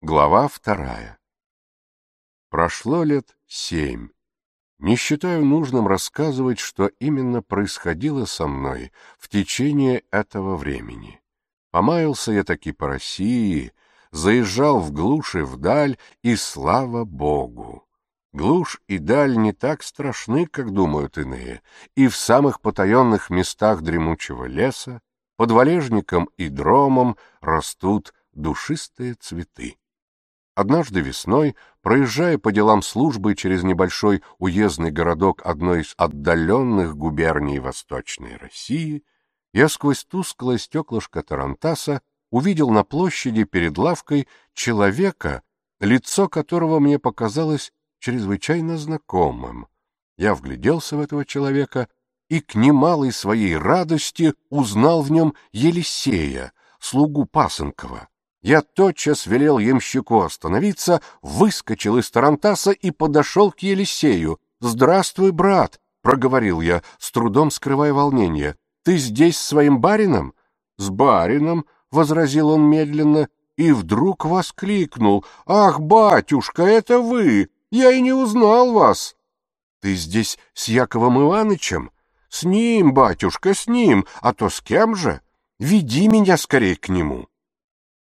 Глава вторая. Прошло лет семь. Не считаю нужным рассказывать, что именно происходило со мной в течение этого времени. Помаялся я таки по России, заезжал в глушь и вдаль, и слава богу! Глушь и даль не так страшны, как думают иные, и в самых потаенных местах дремучего леса, под валежником и дромом растут душистые цветы. Однажды весной, проезжая по делам службы через небольшой уездный городок одной из отдаленных губерний Восточной России, я сквозь тусклое стеклышко Тарантаса увидел на площади перед лавкой человека, лицо которого мне показалось чрезвычайно знакомым. Я вгляделся в этого человека и к немалой своей радости узнал в нем Елисея, слугу Пасынкова. Я тотчас велел ямщику остановиться, выскочил из тарантаса и подошел к Елисею. «Здравствуй, брат!» — проговорил я, с трудом скрывая волнение. «Ты здесь с своим барином?» «С барином!» — возразил он медленно и вдруг воскликнул. «Ах, батюшка, это вы! Я и не узнал вас!» «Ты здесь с Яковом Иванычем?» «С ним, батюшка, с ним, а то с кем же? Веди меня скорее к нему!»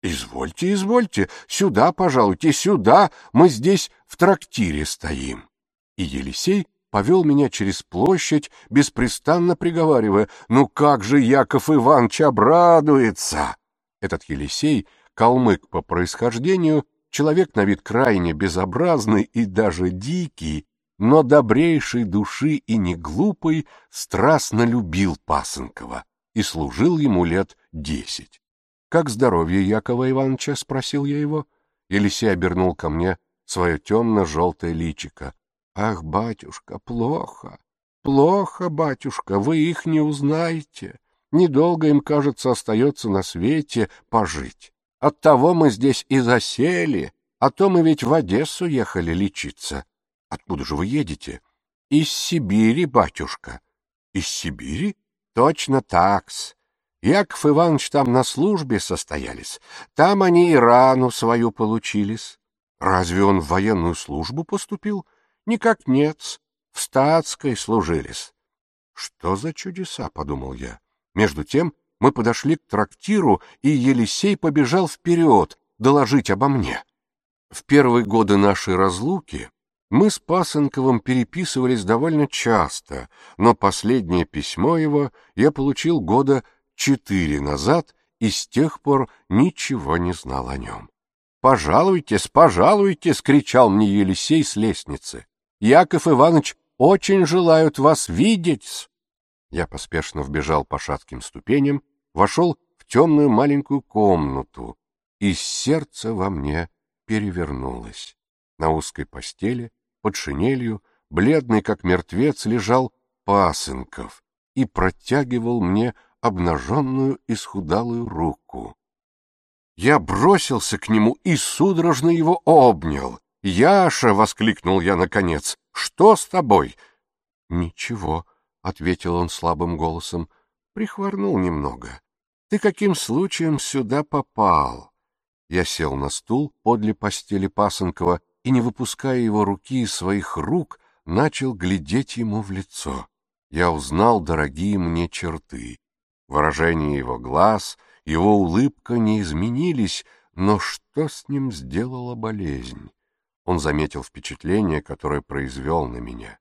«Извольте, извольте, сюда, пожалуйте, сюда, мы здесь в трактире стоим». И Елисей повел меня через площадь, беспрестанно приговаривая, «Ну как же Яков Иванович обрадуется!» Этот Елисей, калмык по происхождению, человек на вид крайне безобразный и даже дикий, но добрейшей души и не глупый, страстно любил Пасынкова и служил ему лет десять. «Как здоровье, Якова Ивановича?» — спросил я его. Елисей обернул ко мне свое темно-желтое личико. «Ах, батюшка, плохо! Плохо, батюшка, вы их не узнаете. Недолго им, кажется, остается на свете пожить. Оттого мы здесь и засели, а то мы ведь в Одессу ехали лечиться. Откуда же вы едете?» «Из Сибири, батюшка». «Из Сибири?» «Точно такс. Яков Иванович там на службе состоялись. Там они и рану свою получились. Разве он в военную службу поступил? Никак нет. В статской служились. Что за чудеса, подумал я. Между тем мы подошли к трактиру, и Елисей побежал вперед доложить обо мне. В первые годы нашей разлуки мы с Пасынковым переписывались довольно часто, но последнее письмо его я получил года четыре назад и с тех пор ничего не знал о нем. «Пожалуйтесь, пожалуйтесь!» — кричал мне Елисей с лестницы. «Яков Иванович, очень желают вас видеть!» Я поспешно вбежал по шатким ступеням, вошел в темную маленькую комнату, и сердце во мне перевернулось. На узкой постели, под шинелью, бледный как мертвец, лежал Пасынков и протягивал мне обнаженную и схудалую руку. Я бросился к нему и судорожно его обнял. «Яша!» — воскликнул я наконец. «Что с тобой?» «Ничего», — ответил он слабым голосом. Прихворнул немного. «Ты каким случаем сюда попал?» Я сел на стул подле постели Пасынкова и, не выпуская его руки из своих рук, начал глядеть ему в лицо. Я узнал дорогие мне черты. Выражение его глаз, его улыбка не изменились, но что с ним сделала болезнь? Он заметил впечатление, которое произвел на меня.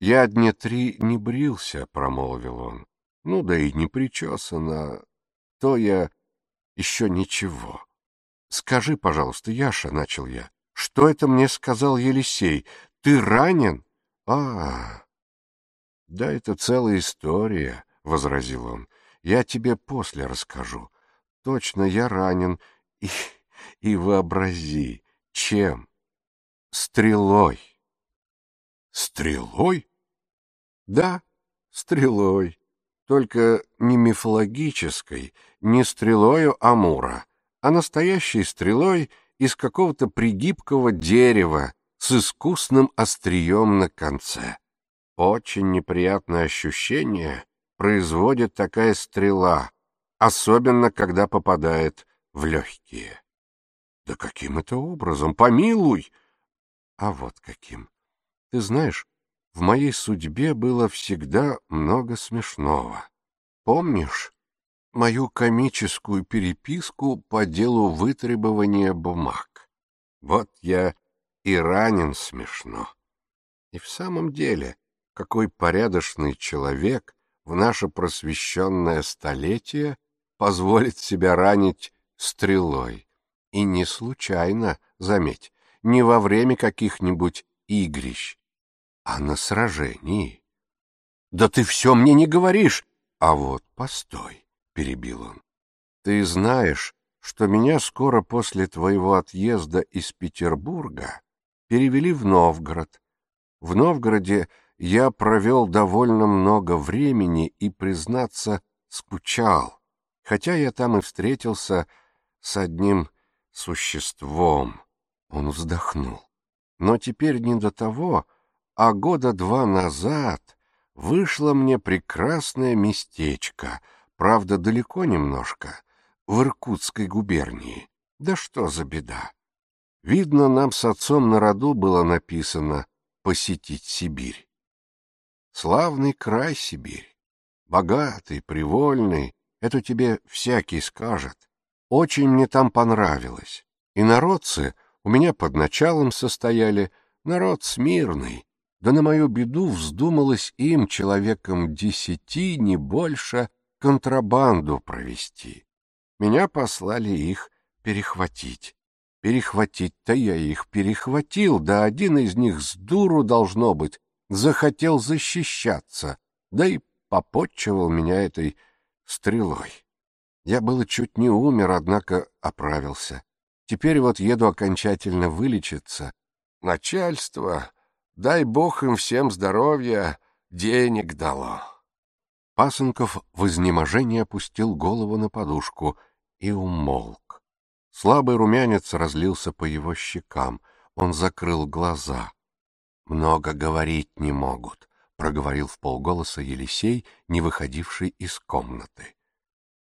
«Я дня три не брился», — промолвил он. «Ну да и не причесано. то я еще ничего». «Скажи, пожалуйста, Яша», — начал я, — «что это мне сказал Елисей? Ты ранен?» -а. да это целая история», — возразил он. Я тебе после расскажу. Точно я ранен. И, и вообрази, чем? Стрелой. Стрелой? Да, стрелой. Только не мифологической, не стрелою Амура, а настоящей стрелой из какого-то пригибкого дерева с искусным острием на конце. Очень неприятное ощущение — производит такая стрела, особенно когда попадает в легкие. Да каким это образом? Помилуй! А вот каким. Ты знаешь, в моей судьбе было всегда много смешного. Помнишь мою комическую переписку по делу вытребования бумаг? Вот я и ранен смешно. И в самом деле, какой порядочный человек в наше просвещенное столетие позволит себя ранить стрелой. И не случайно, заметь, не во время каких-нибудь игрищ, а на сражении. «Да ты все мне не говоришь!» «А вот постой», — перебил он. «Ты знаешь, что меня скоро после твоего отъезда из Петербурга перевели в Новгород. В Новгороде я провел довольно много времени и, признаться, скучал, хотя я там и встретился с одним существом. Он вздохнул. Но теперь не до того, а года два назад вышло мне прекрасное местечко, правда, далеко немножко, в Иркутской губернии. Да что за беда! Видно, нам с отцом на роду было написано «посетить Сибирь». Славный край Сибирь, богатый, привольный, это тебе всякий скажет. Очень мне там понравилось. И народцы у меня под началом состояли, народ смирный, да на мою беду вздумалось им, человеком десяти, не больше, контрабанду провести. Меня послали их перехватить. Перехватить-то я их перехватил, да один из них с дуру должно быть захотел защищаться, да и попотчевал меня этой стрелой. Я было чуть не умер, однако оправился. Теперь вот еду окончательно вылечиться. Начальство, дай бог им всем здоровья, денег дало. Пасынков в изнеможении опустил голову на подушку и умолк. Слабый румянец разлился по его щекам. Он закрыл глаза — много говорить не могут, проговорил в полголоса Елисей, не выходивший из комнаты.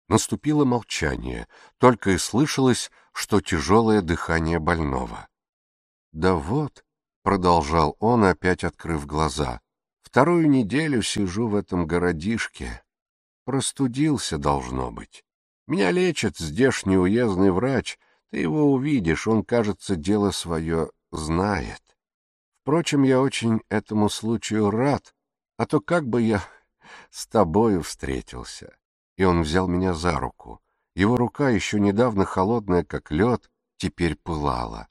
Наступило молчание, только и слышалось, что тяжелое дыхание больного. «Да вот», — продолжал он, опять открыв глаза, — «вторую неделю сижу в этом городишке. Простудился, должно быть. Меня лечит здешний уездный врач, ты его увидишь, он, кажется, дело свое знает». Впрочем, я очень этому случаю рад, а то как бы я с тобою встретился. И он взял меня за руку. Его рука, еще недавно холодная, как лед, теперь пылала.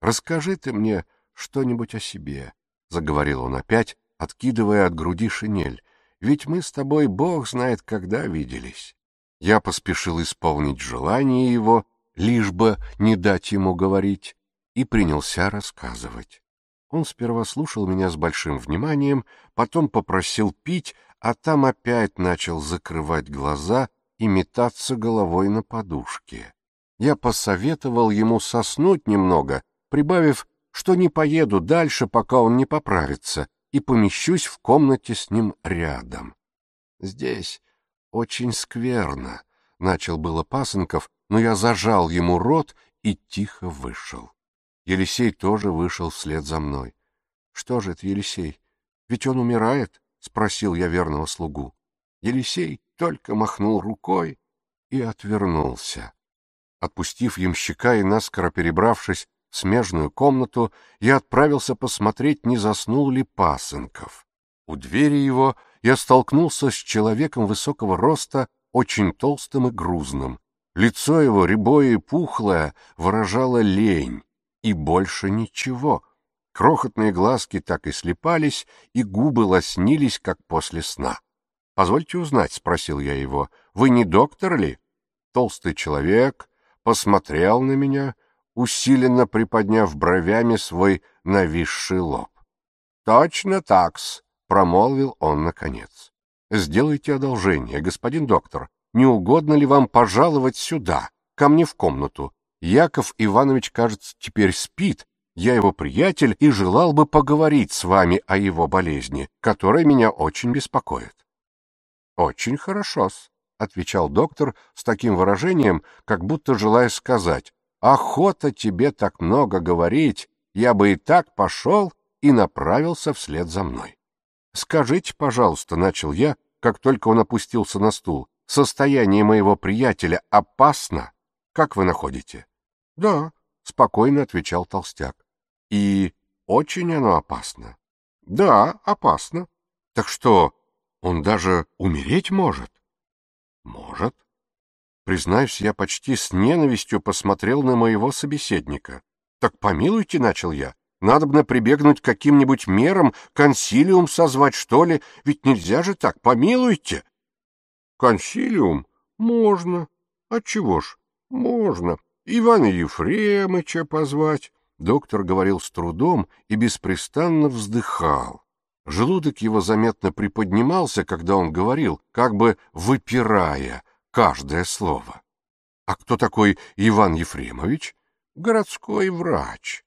«Расскажи ты мне что-нибудь о себе», — заговорил он опять, откидывая от груди шинель. «Ведь мы с тобой бог знает, когда виделись». Я поспешил исполнить желание его, лишь бы не дать ему говорить, и принялся рассказывать. Он сперва слушал меня с большим вниманием, потом попросил пить, а там опять начал закрывать глаза и метаться головой на подушке. Я посоветовал ему соснуть немного, прибавив, что не поеду дальше, пока он не поправится, и помещусь в комнате с ним рядом. «Здесь очень скверно», — начал было Пасынков, но я зажал ему рот и тихо вышел. Елисей тоже вышел вслед за мной. — Что же это, Елисей? Ведь он умирает? — спросил я верного слугу. Елисей только махнул рукой и отвернулся. Отпустив ямщика и наскоро перебравшись в смежную комнату, я отправился посмотреть, не заснул ли пасынков. У двери его я столкнулся с человеком высокого роста, очень толстым и грузным. Лицо его, рябое и пухлое, выражало лень и больше ничего. Крохотные глазки так и слепались, и губы лоснились, как после сна. «Позвольте узнать», — спросил я его, — «вы не доктор ли?» Толстый человек посмотрел на меня, усиленно приподняв бровями свой нависший лоб. «Точно такс», — промолвил он наконец. «Сделайте одолжение, господин доктор. Не угодно ли вам пожаловать сюда, ко мне в комнату? Яков Иванович, кажется, теперь спит. Я его приятель и желал бы поговорить с вами о его болезни, которая меня очень беспокоит. Очень хорошо, отвечал доктор с таким выражением, как будто желая сказать, охота тебе так много говорить, я бы и так пошел и направился вслед за мной. Скажите, пожалуйста, начал я, как только он опустился на стул, состояние моего приятеля опасно? Как вы находите? «Да», — спокойно отвечал толстяк. «И очень оно опасно». «Да, опасно. Так что, он даже умереть может?» «Может». Признаюсь, я почти с ненавистью посмотрел на моего собеседника. «Так помилуйте», — начал я, — «надобно прибегнуть к каким-нибудь мерам, консилиум созвать, что ли? Ведь нельзя же так, помилуйте!» «Консилиум? Можно. А Отчего ж? Можно. Иван Ефремыча позвать. Доктор говорил с трудом и беспрестанно вздыхал. Желудок его заметно приподнимался, когда он говорил, как бы выпирая каждое слово. А кто такой Иван Ефремович? Городской врач.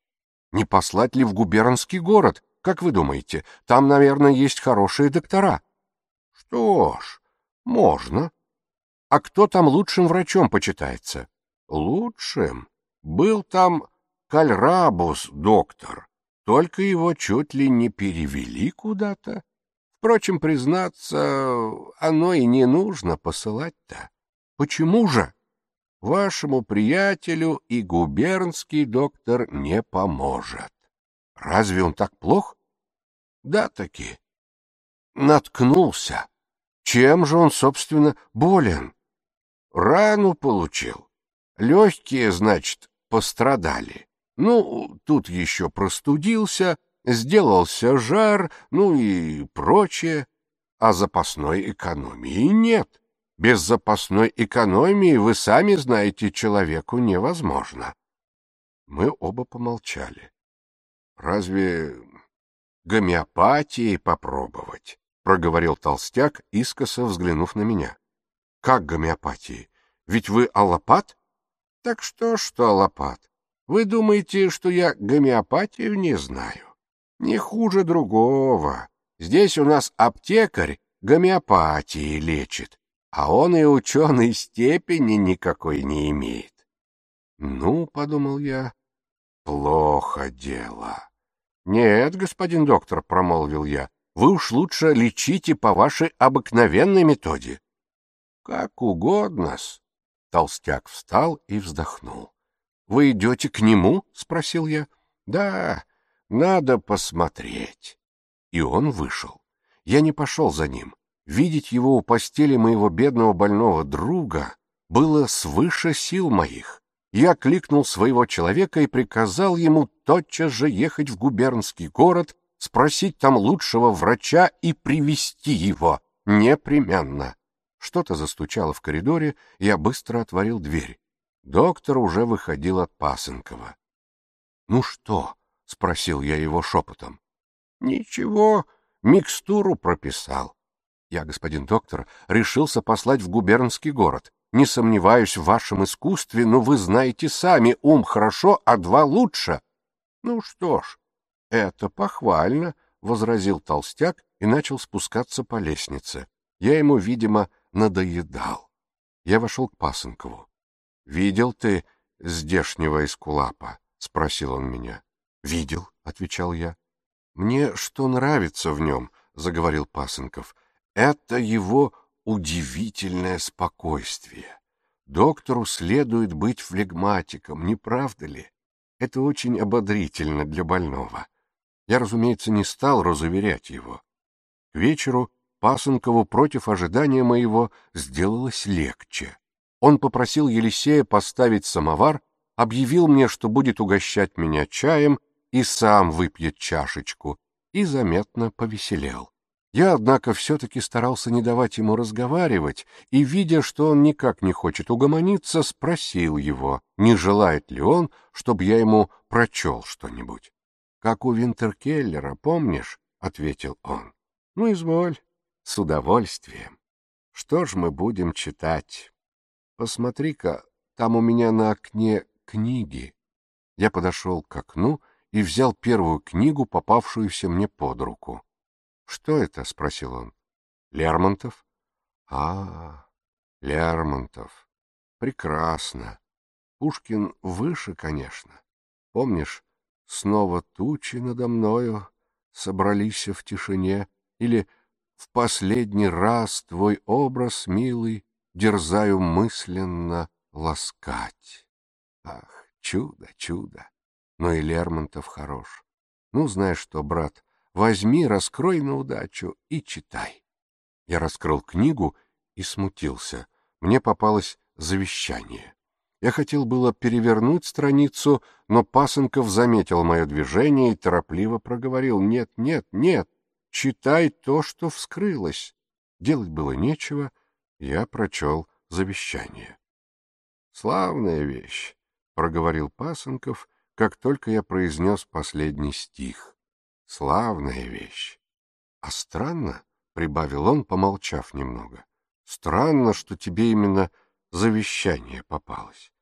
Не послать ли в губернский город? Как вы думаете, там, наверное, есть хорошие доктора? Что ж, можно. А кто там лучшим врачом почитается? лучшим был там Кальрабус, доктор, только его чуть ли не перевели куда-то. Впрочем, признаться, оно и не нужно посылать-то. Почему же? Вашему приятелю и губернский доктор не поможет. Разве он так плох? Да-таки. Наткнулся. Чем же он, собственно, болен? Рану получил. Легкие, значит, пострадали. Ну, тут еще простудился, сделался жар, ну и прочее. А запасной экономии нет. Без запасной экономии, вы сами знаете, человеку невозможно. Мы оба помолчали. Разве гомеопатией попробовать? Проговорил толстяк, искоса взглянув на меня. Как гомеопатии? Ведь вы аллопат? Так что что, Лопат, вы думаете, что я гомеопатию не знаю? Не хуже другого. Здесь у нас аптекарь гомеопатии лечит, а он и ученой степени никакой не имеет. Ну, — подумал я, — плохо дело. Нет, господин доктор, — промолвил я, — вы уж лучше лечите по вашей обыкновенной методе. Как угодно-с, Толстяк встал и вздохнул. «Вы идете к нему?» — спросил я. «Да, надо посмотреть». И он вышел. Я не пошел за ним. Видеть его у постели моего бедного больного друга было свыше сил моих. Я кликнул своего человека и приказал ему тотчас же ехать в губернский город, спросить там лучшего врача и привести его непременно. Что-то застучало в коридоре, я быстро отворил дверь. Доктор уже выходил от Пасынкова. — Ну что? — спросил я его шепотом. — Ничего, микстуру прописал. Я, господин доктор, решился послать в губернский город. Не сомневаюсь в вашем искусстве, но вы знаете сами, ум хорошо, а два лучше. — Ну что ж, это похвально, — возразил толстяк и начал спускаться по лестнице. Я ему, видимо, надоедал. Я вошел к пасынкову. «Видел ты здешнего эскулапа?» — спросил он меня. «Видел», — отвечал я. «Мне что нравится в нем», — заговорил Пасынков, — «это его удивительное спокойствие. Доктору следует быть флегматиком, не правда ли? Это очень ободрительно для больного». Я, разумеется, не стал разуверять его. К вечеру Пасынкова против ожидания моего сделалось легче. Он попросил Елисея поставить самовар, объявил мне, что будет угощать меня чаем и сам выпьет чашечку, и заметно повеселел. Я, однако, все-таки старался не давать ему разговаривать, и, видя, что он никак не хочет угомониться, спросил его, не желает ли он, чтобы я ему прочел что-нибудь. «Как у Винтеркеллера, помнишь?» — ответил он. «Ну, изволь, с удовольствием. Что ж мы будем читать? Посмотри-ка, там у меня на окне книги. Я подошел к окну и взял первую книгу, попавшуюся мне под руку. — Что это? — спросил он. — Лермонтов. — А, Лермонтов. Прекрасно. Пушкин выше, конечно. Помнишь, снова тучи надо мною собрались в тишине или в последний раз твой образ, милый, дерзаю мысленно ласкать. Ах, чудо, чудо! Но и Лермонтов хорош. Ну, знаешь что, брат, возьми, раскрой на удачу и читай. Я раскрыл книгу и смутился. Мне попалось завещание. Я хотел было перевернуть страницу, но Пасынков заметил мое движение и торопливо проговорил «Нет, нет, нет!» Читай то, что вскрылось. Делать было нечего, я прочел завещание. «Славная вещь», — проговорил Пасынков, как только я произнес последний стих. «Славная вещь». «А странно», — прибавил он, помолчав немного, — «странно, что тебе именно завещание попалось».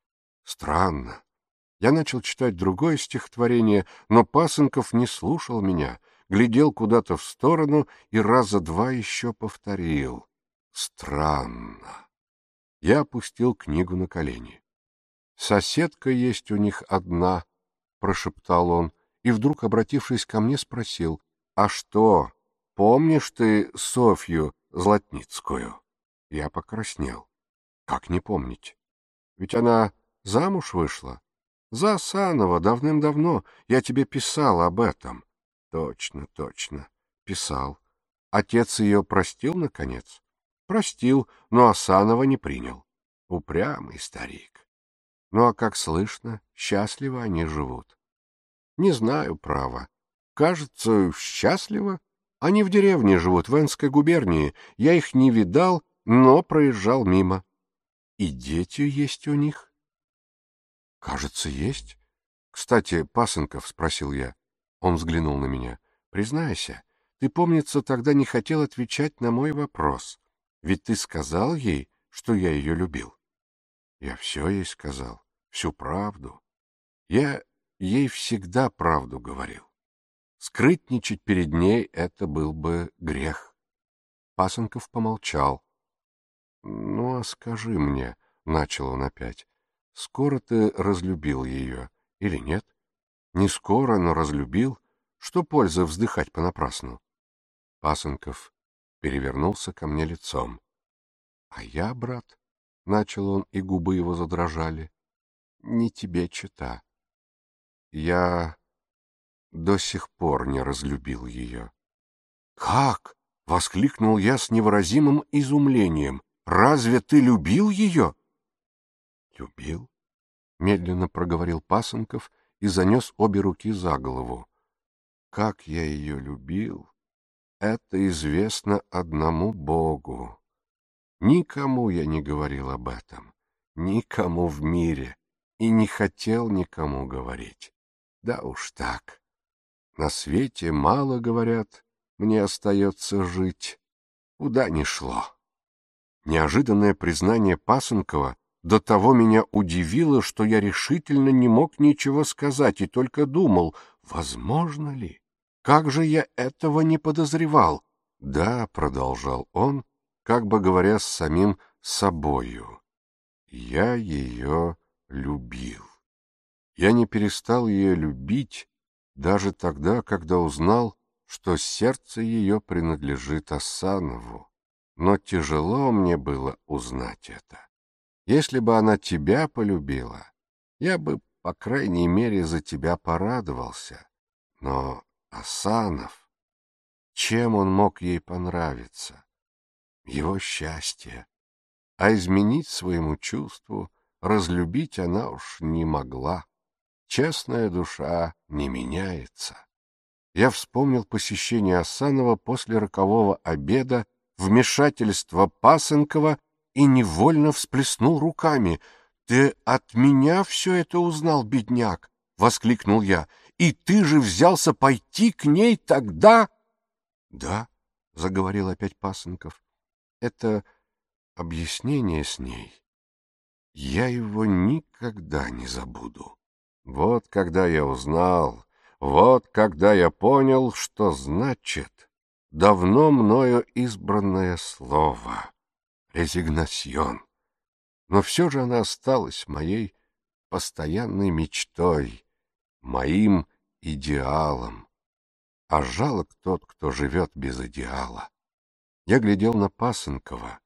«Странно». Я начал читать другое стихотворение, но Пасынков не слушал меня — глядел куда-то в сторону и раза два еще повторил. Странно. Я опустил книгу на колени. «Соседка есть у них одна», — прошептал он, и вдруг, обратившись ко мне, спросил, «А что, помнишь ты Софью Златницкую?» Я покраснел. «Как не помнить? Ведь она замуж вышла. За Санова давным-давно я тебе писал об этом». Точно, точно, писал. Отец ее простил, наконец? Простил, но Асанова не принял. Упрямый старик. Ну а как слышно, счастливо они живут. Не знаю, право. Кажется, счастливо. Они в деревне живут, в Энской губернии. Я их не видал, но проезжал мимо. И дети есть у них? Кажется, есть. Кстати, Пасынков, спросил я, он взглянул на меня. «Признайся, ты, помнится, тогда не хотел отвечать на мой вопрос. Ведь ты сказал ей, что я ее любил». «Я все ей сказал, всю правду. Я ей всегда правду говорил. Скрытничать перед ней — это был бы грех». Пасынков помолчал. «Ну, а скажи мне», — начал он опять, — «скоро ты разлюбил ее или нет?» не скоро, но разлюбил, что польза вздыхать понапрасну. Пасынков перевернулся ко мне лицом. — А я, брат, — начал он, и губы его задрожали, — не тебе чита. Я до сих пор не разлюбил ее. — Как? — воскликнул я с невыразимым изумлением. — Разве ты любил ее? — Любил? — медленно проговорил Пасынков — и занес обе руки за голову. Как я ее любил! Это известно одному Богу. Никому я не говорил об этом, никому в мире, и не хотел никому говорить. Да уж так. На свете мало, говорят, мне остается жить. Куда ни шло. Неожиданное признание Пасынкова до того меня удивило, что я решительно не мог ничего сказать и только думал, возможно ли? Как же я этого не подозревал? Да, продолжал он, как бы говоря с самим собою. Я ее любил. Я не перестал ее любить даже тогда, когда узнал, что сердце ее принадлежит Асанову. Но тяжело мне было узнать это если бы она тебя полюбила, я бы, по крайней мере, за тебя порадовался. Но Асанов... Чем он мог ей понравиться? Его счастье. А изменить своему чувству, разлюбить она уж не могла. Честная душа не меняется. Я вспомнил посещение Асанова после рокового обеда, вмешательство Пасынкова — и невольно всплеснул руками. «Ты от меня все это узнал, бедняк!» — воскликнул я. «И ты же взялся пойти к ней тогда?» «Да», — заговорил опять Пасынков, — «это объяснение с ней. Я его никогда не забуду. Вот когда я узнал, вот когда я понял, что значит давно мною избранное слово» резигнасьон. Но все же она осталась моей постоянной мечтой, моим идеалом. А жалок тот, кто живет без идеала. Я глядел на Пасынкова.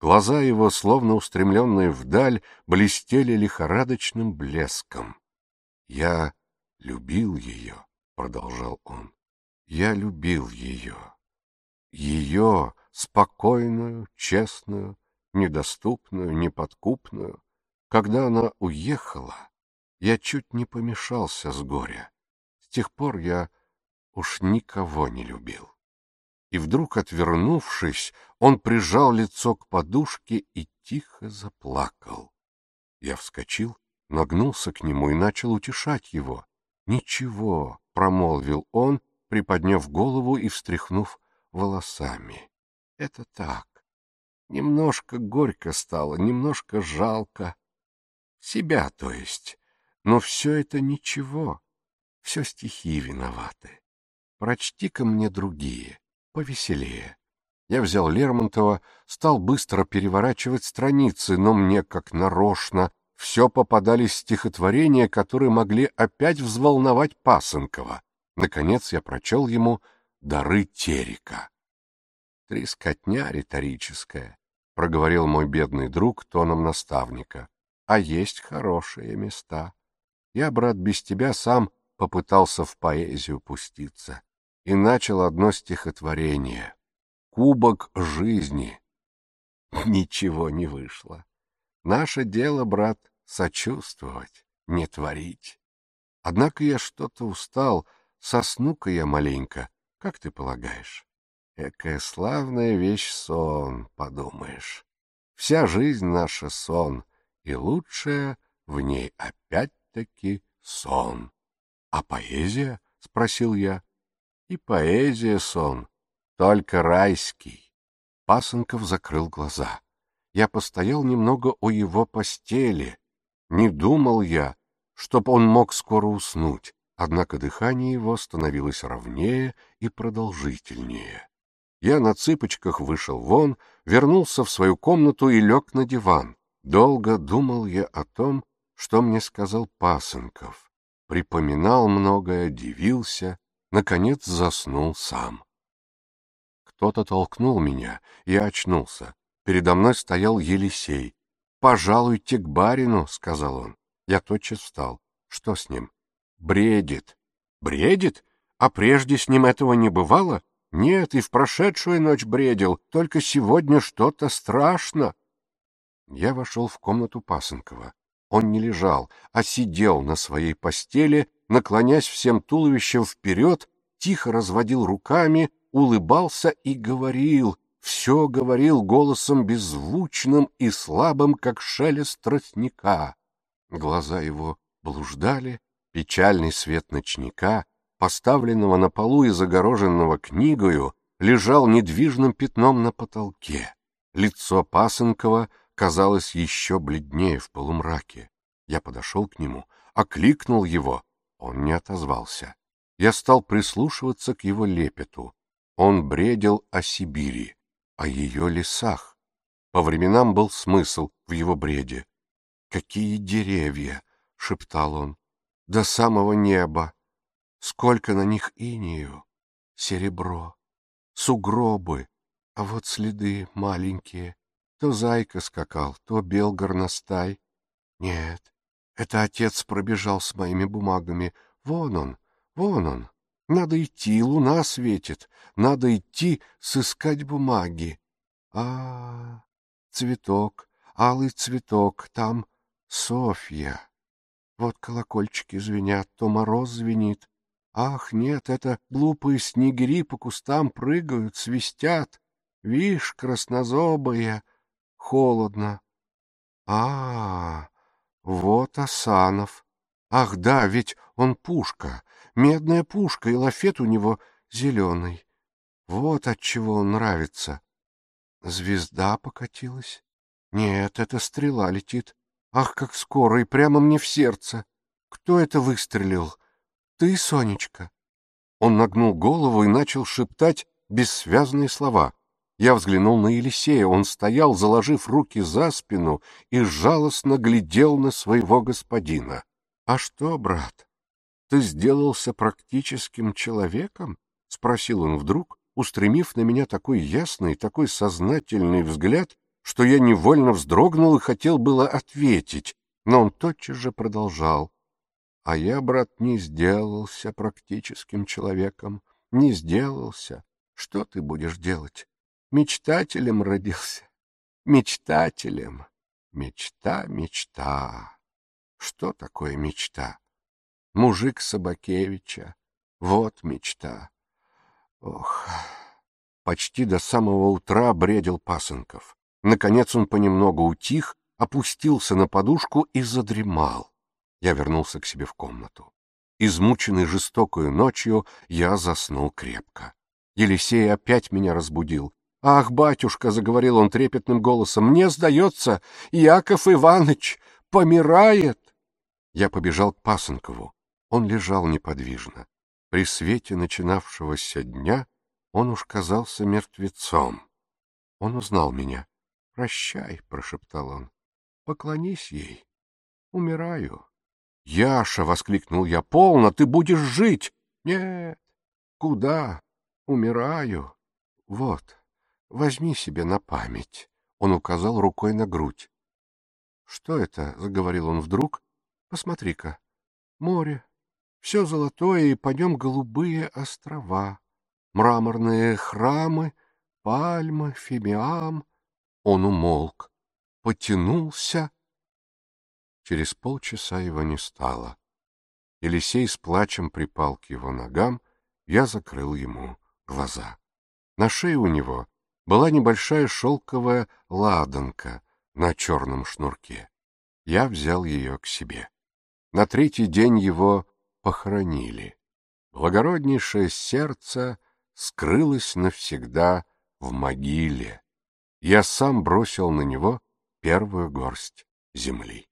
Глаза его, словно устремленные вдаль, блестели лихорадочным блеском. «Я любил ее», — продолжал он. «Я любил ее. Ее, спокойную, честную, недоступную, неподкупную. Когда она уехала, я чуть не помешался с горя. С тех пор я уж никого не любил. И вдруг, отвернувшись, он прижал лицо к подушке и тихо заплакал. Я вскочил, нагнулся к нему и начал утешать его. «Ничего», — промолвил он, приподняв голову и встряхнув волосами. Это так. Немножко горько стало, немножко жалко. Себя, то есть. Но все это ничего. Все стихи виноваты. Прочти-ка мне другие, повеселее. Я взял Лермонтова, стал быстро переворачивать страницы, но мне, как нарочно, все попадались стихотворения, которые могли опять взволновать Пасынкова. Наконец я прочел ему «Дары Терека» трескотня риторическая», — проговорил мой бедный друг тоном наставника. «А есть хорошие места. Я, брат, без тебя сам попытался в поэзию пуститься и начал одно стихотворение «Кубок жизни». Ничего не вышло. Наше дело, брат, сочувствовать, не творить. Однако я что-то устал, сосну-ка я маленько, как ты полагаешь? Какая славная вещь сон, подумаешь. Вся жизнь наша сон, и лучшее в ней опять-таки сон. А поэзия? — спросил я. И поэзия сон, только райский. Пасынков закрыл глаза. Я постоял немного у его постели. Не думал я, чтоб он мог скоро уснуть, однако дыхание его становилось ровнее и продолжительнее. Я на цыпочках вышел вон, вернулся в свою комнату и лег на диван. Долго думал я о том, что мне сказал Пасынков. Припоминал многое, дивился, наконец заснул сам. Кто-то толкнул меня, я очнулся. Передо мной стоял Елисей. «Пожалуйте к барину», — сказал он. Я тотчас встал. «Что с ним?» «Бредит». «Бредит? А прежде с ним этого не бывало?» Нет, и в прошедшую ночь бредил, только сегодня что-то страшно. Я вошел в комнату Пасынкова. Он не лежал, а сидел на своей постели, наклонясь всем туловищем вперед, тихо разводил руками, улыбался и говорил, все говорил голосом беззвучным и слабым, как шелест тростника. Глаза его блуждали, печальный свет ночника — поставленного на полу и загороженного книгою, лежал недвижным пятном на потолке. Лицо Пасынкова казалось еще бледнее в полумраке. Я подошел к нему, окликнул его. Он не отозвался. Я стал прислушиваться к его лепету. Он бредил о Сибири, о ее лесах. По временам был смысл в его бреде. «Какие деревья!» — шептал он. «До самого неба!» Сколько на них инию, серебро, сугробы, а вот следы маленькие. То зайка скакал, то бел горностай. Нет, это отец пробежал с моими бумагами. Вон он, вон он. Надо идти, луна светит. Надо идти сыскать бумаги. А, -а, -а цветок, алый цветок, там Софья. Вот колокольчики звенят, то мороз звенит, Ах, нет, это глупые снегири по кустам прыгают, свистят. Вишь, краснозобые, холодно. А, -а, а вот Асанов. Ах, да, ведь он пушка, медная пушка, и лафет у него зеленый. Вот от чего он нравится. Звезда покатилась. Нет, это стрела летит. Ах, как скоро, и прямо мне в сердце. Кто это выстрелил? — «Ты, Сонечка!» Он нагнул голову и начал шептать бессвязные слова. Я взглянул на Елисея. Он стоял, заложив руки за спину, и жалостно глядел на своего господина. «А что, брат, ты сделался практическим человеком?» — спросил он вдруг, устремив на меня такой ясный, такой сознательный взгляд, что я невольно вздрогнул и хотел было ответить, но он тотчас же продолжал. А я, брат, не сделался практическим человеком, не сделался. Что ты будешь делать? Мечтателем родился. Мечтателем. Мечта, мечта. Что такое мечта? Мужик Собакевича. Вот мечта. Ох, почти до самого утра бредил Пасынков. Наконец он понемногу утих, опустился на подушку и задремал. Я вернулся к себе в комнату. Измученный жестокую ночью, я заснул крепко. Елисей опять меня разбудил. «Ах, батюшка!» — заговорил он трепетным голосом. «Мне сдается, Яков Иванович помирает!» Я побежал к Пасынкову. Он лежал неподвижно. При свете начинавшегося дня он уж казался мертвецом. Он узнал меня. «Прощай!» — прошептал он. «Поклонись ей. Умираю!» Яша! — воскликнул я. — Полно, ты будешь жить! — Нет! Куда? Умираю! Вот, возьми себе на память. Он указал рукой на грудь. — Что это? — заговорил он вдруг. — Посмотри-ка. Море. Все золотое, и по нем голубые острова. Мраморные храмы, пальмы, фимиам. Он умолк, потянулся Через полчаса его не стало. Елисей с плачем припал к его ногам, я закрыл ему глаза. На шее у него была небольшая шелковая ладанка на черном шнурке. Я взял ее к себе. На третий день его похоронили. Благороднейшее сердце скрылось навсегда в могиле. Я сам бросил на него первую горсть земли.